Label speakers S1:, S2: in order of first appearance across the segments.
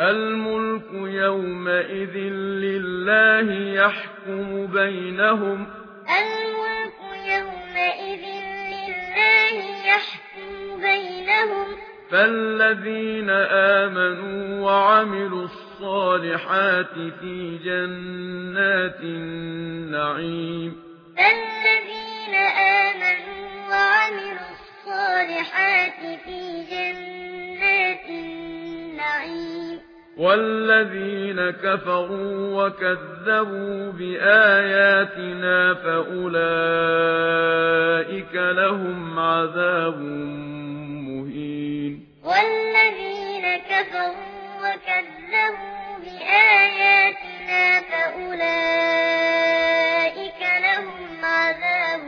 S1: الملك يومئذ لله يحكم بينهم.
S2: الملك يومئذ لله يحكم بينهم.
S1: فالذين آمنوا وعملوا الصالحات في جنات النعيم.
S2: الذين آمنوا وعملوا الصالحات في جنات
S1: والذين كفروا وكذبوا بآياتنا فأولئك لهم عذاب مهين
S2: والذين كفروا وكذبوا بآياتنا فأولئك لهم عذاب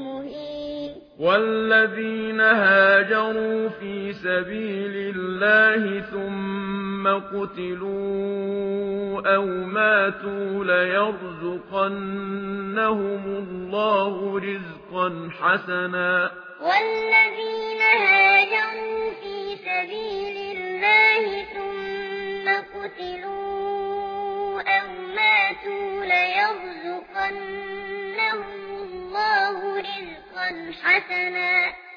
S2: مهين
S1: والذين هاجروا في سبيل الله ثم ثُمَّ قُتِلُوا أَوْ مَاتُوا لَيَرْزُقَنَّهُمُ اللَّهُ رِزْقًا حَسَنًا.
S2: وَالَّذِينَ هَاجَرُوا فِي سَبِيلِ اللَّهِ ثُمَّ قُتِلُوا أَوْ مَاتُوا لَيَرْزُقَنَّهُمُ اللَّهُ رِزْقًا حَسَنًا.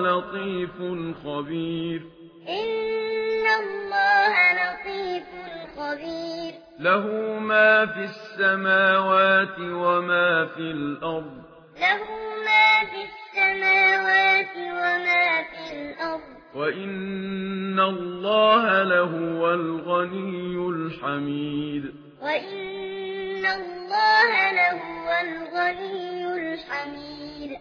S1: لطيف خبير.
S2: إن الله لطيف خبير.
S1: له ما في السماوات وما في الأرض.
S2: له ما في السماوات وما في الأرض.
S1: وإن الله لهو الغني الحميد.
S2: وإن الله لهو الغني الحميد.